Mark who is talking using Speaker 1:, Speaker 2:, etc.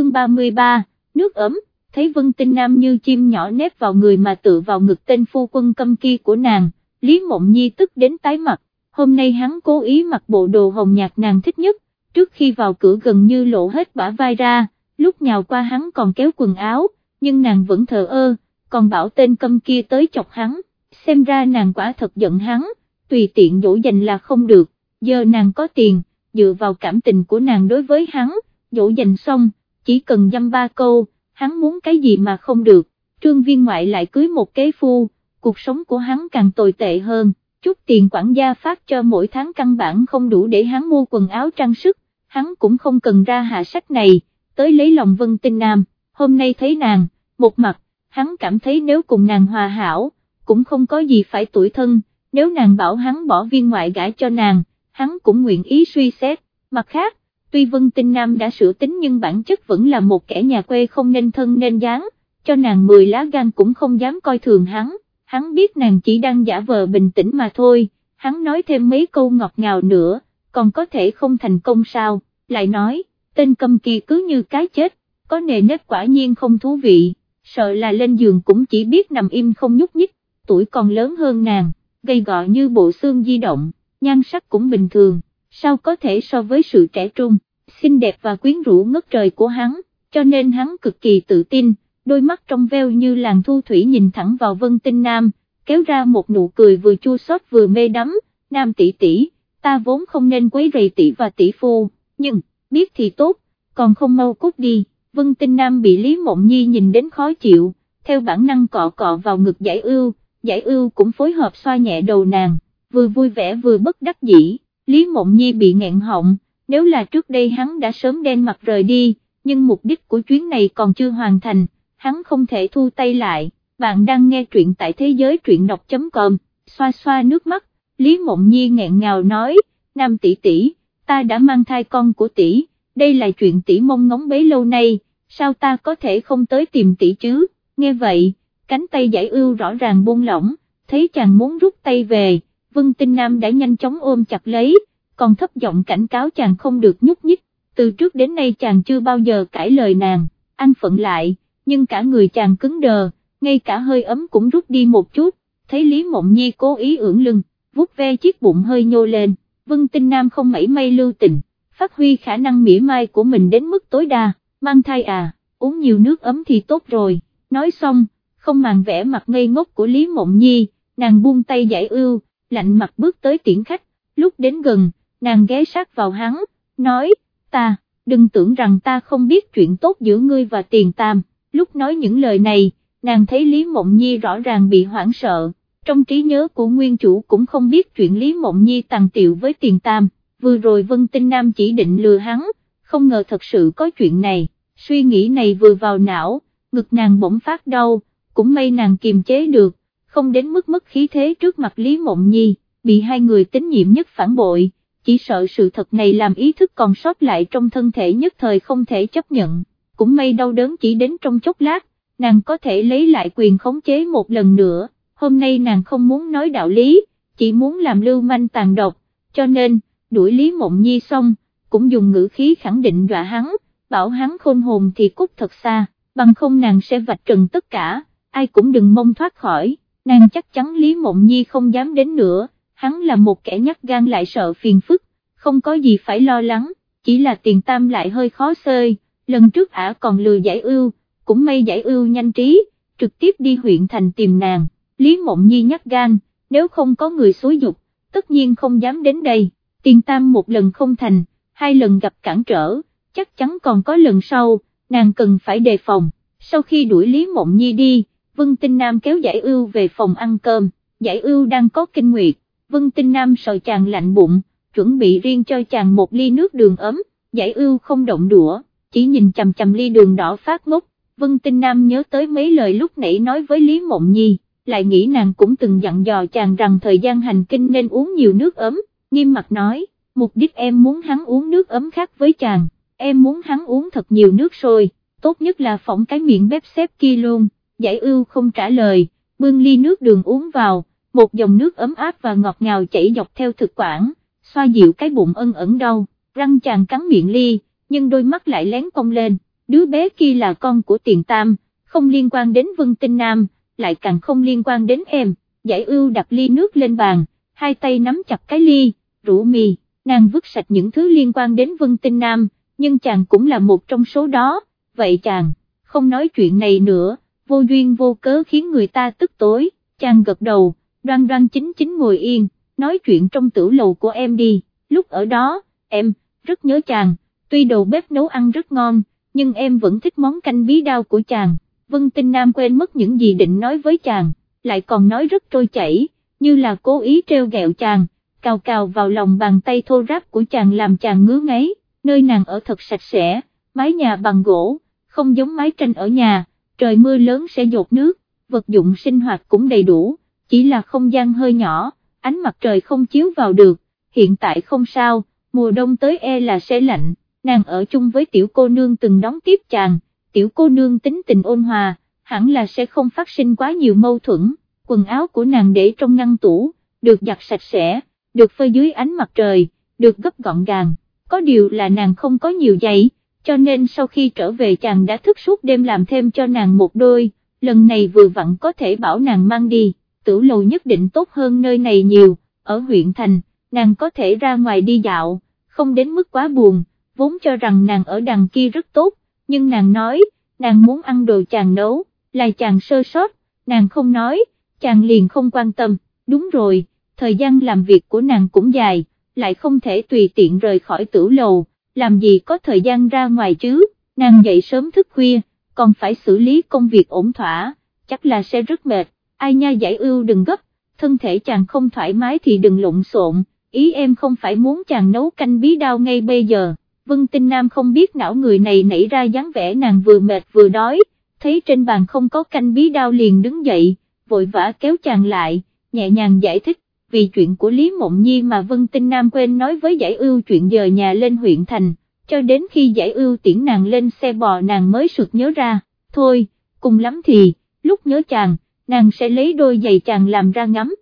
Speaker 1: chương 33, nước ấm, thấy Vân Tinh Nam như chim nhỏ nép vào người mà tự vào ngực tên phu quân câm kia của nàng, Lý Mộng Nhi tức đến tái mặt, hôm nay hắn cố ý mặc bộ đồ hồng nhạt nàng thích nhất, trước khi vào cửa gần như lộ hết bả vai ra, lúc nhào qua hắn còn kéo quần áo, nhưng nàng vẫn thờ ơ, còn bảo tên câm kia tới chọc hắn, xem ra nàng quả thật giận hắn, tùy tiện dỗ dành là không được, giờ nàng có tiền, dựa vào cảm tình của nàng đối với hắn, dỗ dành xong, chỉ cần dăm ba câu, hắn muốn cái gì mà không được, trương viên ngoại lại cưới một kế phu, cuộc sống của hắn càng tồi tệ hơn, chút tiền quản gia phát cho mỗi tháng căn bản không đủ để hắn mua quần áo trang sức, hắn cũng không cần ra hạ sách này, tới lấy lòng Vân Tinh Nam, hôm nay thấy nàng, một mặt, hắn cảm thấy nếu cùng nàng hòa hảo, cũng không có gì phải tuổi thân, nếu nàng bảo hắn bỏ viên ngoại gãi cho nàng, hắn cũng nguyện ý suy xét, mặt khác, tuy Vân Tinh Nam đã sửa tính nhưng bản chất vẫn là một kẻ nhà quê không nên thân nên dáng, cho nàng 10 lá gan cũng không dám coi thường hắn, hắn biết nàng chỉ đang giả vờ bình tĩnh mà thôi, hắn nói thêm mấy câu ngọt ngào nữa, còn có thể không thành công sao, lại nói, tên cầm kỳ cứ như cái chết, có nề nếp quả nhiên không thú vị, sợ là lên giường cũng chỉ biết nằm im không nhúc nhích, tuổi còn lớn hơn nàng, gây gọ như bộ xương di động, nhan sắc cũng bình thường, sao có thể so với sự trẻ trung, xinh đẹp và quyến rũ ngất trời của hắn, cho nên hắn cực kỳ tự tin, đôi mắt trong veo như làng thu thủy nhìn thẳng vào vân tinh nam, kéo ra một nụ cười vừa chua xót vừa mê đắm, nam tỷ tỷ, ta vốn không nên quấy rầy tỷ và tỷ phu, nhưng, biết thì tốt, còn không mau cút đi, vân tinh nam bị Lý Mộng Nhi nhìn đến khó chịu, theo bản năng cọ cọ vào ngực giải ưu, giải ưu cũng phối hợp xoa nhẹ đầu nàng, vừa vui vẻ vừa bất đắc dĩ, Lý Mộng Nhi bị nghẹn họng, nếu là trước đây hắn đã sớm đen mặt rời đi, nhưng mục đích của chuyến này còn chưa hoàn thành, hắn không thể thu tay lại, bạn đang nghe truyện tại thế giới truyện đọc.com, xoa xoa nước mắt, Lý Mộng Nhi nghẹn ngào nói, Nam tỷ tỷ, ta đã mang thai con của tỷ, đây là chuyện tỷ mong ngóng bấy lâu nay, sao ta có thể không tới tìm tỷ chứ, nghe vậy, cánh tay giải ưu rõ ràng buông lỏng, thấy chàng muốn rút tay về, Vân Tinh Nam đã nhanh chóng ôm chặt lấy, còn thấp giọng cảnh cáo chàng không được nhúc nhích, từ trước đến nay chàng chưa bao giờ cãi lời nàng, anh phận lại, nhưng cả người chàng cứng đờ, ngay cả hơi ấm cũng rút đi một chút, thấy Lý Mộng Nhi cố ý ưỡn lưng, vuốt ve chiếc bụng hơi nhô lên, Vân Tinh Nam không mảy may lưu tình, phát huy khả năng mỉa mai của mình đến mức tối đa, mang thai à, uống nhiều nước ấm thì tốt rồi, nói xong, không màng vẻ mặt ngây ngốc của Lý Mộng Nhi, nàng buông tay giải ưu, lạnh mặt bước tới tiễn khách, lúc đến gần, nàng ghé sát vào hắn, nói, ta, đừng tưởng rằng ta không biết chuyện tốt giữa ngươi và tiền tam, lúc nói những lời này, nàng thấy Lý Mộng Nhi rõ ràng bị hoảng sợ, trong trí nhớ của nguyên chủ cũng không biết chuyện Lý Mộng Nhi tàn tiệu với tiền tam, vừa rồi Vân Tinh Nam chỉ định lừa hắn, không ngờ thật sự có chuyện này, suy nghĩ này vừa vào não, ngực nàng bỗng phát đau, cũng may nàng kiềm chế được, không đến mức mất khí thế trước mặt Lý Mộng Nhi, bị hai người tín nhiệm nhất phản bội, chỉ sợ sự thật này làm ý thức còn sót lại trong thân thể nhất thời không thể chấp nhận, cũng may đau đớn chỉ đến trong chốc lát, nàng có thể lấy lại quyền khống chế một lần nữa, hôm nay nàng không muốn nói đạo lý, chỉ muốn làm lưu manh tàn độc, cho nên, đuổi Lý Mộng Nhi xong, cũng dùng ngữ khí khẳng định dọa hắn, bảo hắn khôn hồn thì cút thật xa, bằng không nàng sẽ vạch trần tất cả, ai cũng đừng mong thoát khỏi, nàng chắc chắn Lý Mộng Nhi không dám đến nữa, hắn là một kẻ nhắc gan lại sợ phiền phức, không có gì phải lo lắng, chỉ là tiền tam lại hơi khó xơi, lần trước ả còn lừa giải ưu, cũng may giải ưu nhanh trí, trực tiếp đi huyện thành tìm nàng, Lý Mộng Nhi nhắc gan, nếu không có người xúi dục, tất nhiên không dám đến đây, tiền tam một lần không thành, hai lần gặp cản trở, chắc chắn còn có lần sau, nàng cần phải đề phòng, sau khi đuổi Lý Mộng Nhi đi, Vân Tinh Nam kéo giải ưu về phòng ăn cơm, giải ưu đang có kinh nguyệt, Vân Tinh Nam sợ chàng lạnh bụng, chuẩn bị riêng cho chàng một ly nước đường ấm, giải ưu không động đũa, chỉ nhìn chầm chầm ly đường đỏ phát ngốc, Vân Tinh Nam nhớ tới mấy lời lúc nãy nói với Lý Mộng Nhi, lại nghĩ nàng cũng từng dặn dò chàng rằng thời gian hành kinh nên uống nhiều nước ấm, nghiêm mặt nói, mục đích em muốn hắn uống nước ấm khác với chàng, em muốn hắn uống thật nhiều nước sôi, tốt nhất là phỏng cái miệng bếp xếp kia luôn, giải ưu không trả lời, bưng ly nước đường uống vào, một dòng nước ấm áp và ngọt ngào chảy dọc theo thực quản, xoa dịu cái bụng ân ẩn đau, răng chàng cắn miệng ly, nhưng đôi mắt lại lén cong lên, đứa bé kia là con của tiền tam, không liên quan đến Vân Tinh Nam, lại càng không liên quan đến em, giải ưu đặt ly nước lên bàn, hai tay nắm chặt cái ly, rủ mì, nàng vứt sạch những thứ liên quan đến Vân Tinh Nam, nhưng chàng cũng là một trong số đó, vậy chàng, không nói chuyện này nữa, vô duyên vô cớ khiến người ta tức tối, chàng gật đầu, đoan đoan chính chính ngồi yên, nói chuyện trong tử lầu của em đi, lúc ở đó, em, rất nhớ chàng, tuy đầu bếp nấu ăn rất ngon, nhưng em vẫn thích món canh bí đao của chàng, Vân Tinh Nam quên mất những gì định nói với chàng, lại còn nói rất trôi chảy, như là cố ý treo gẹo chàng, cào cào vào lòng bàn tay thô ráp của chàng làm chàng ngứa ngáy, nơi nàng ở thật sạch sẽ, mái nhà bằng gỗ, không giống mái tranh ở nhà, trời mưa lớn sẽ dột nước, vật dụng sinh hoạt cũng đầy đủ, chỉ là không gian hơi nhỏ, ánh mặt trời không chiếu vào được, hiện tại không sao, mùa đông tới e là sẽ lạnh, nàng ở chung với tiểu cô nương từng đóng tiếp chàng, tiểu cô nương tính tình ôn hòa, hẳn là sẽ không phát sinh quá nhiều mâu thuẫn, quần áo của nàng để trong ngăn tủ, được giặt sạch sẽ, được phơi dưới ánh mặt trời, được gấp gọn gàng, có điều là nàng không có nhiều giày, cho nên sau khi trở về chàng đã thức suốt đêm làm thêm cho nàng một đôi, lần này vừa vặn có thể bảo nàng mang đi, tử lầu nhất định tốt hơn nơi này nhiều, ở huyện thành, nàng có thể ra ngoài đi dạo, không đến mức quá buồn, vốn cho rằng nàng ở đằng kia rất tốt, nhưng nàng nói, nàng muốn ăn đồ chàng nấu, là chàng sơ sót, nàng không nói, chàng liền không quan tâm, đúng rồi, thời gian làm việc của nàng cũng dài, lại không thể tùy tiện rời khỏi tử lầu, làm gì có thời gian ra ngoài chứ, nàng dậy sớm thức khuya, còn phải xử lý công việc ổn thỏa, chắc là sẽ rất mệt, ai nha giải ưu đừng gấp, thân thể chàng không thoải mái thì đừng lộn xộn, ý em không phải muốn chàng nấu canh bí đao ngay bây giờ, Vân Tinh Nam không biết não người này nảy ra dáng vẻ nàng vừa mệt vừa đói, thấy trên bàn không có canh bí đao liền đứng dậy, vội vã kéo chàng lại, nhẹ nhàng giải thích, vì chuyện của Lý Mộng Nhi mà Vân Tinh Nam quên nói với giải ưu chuyện dời nhà lên huyện thành, cho đến khi giải ưu tiễn nàng lên xe bò nàng mới sực nhớ ra, thôi, cùng lắm thì, lúc nhớ chàng, nàng sẽ lấy đôi giày chàng làm ra ngắm,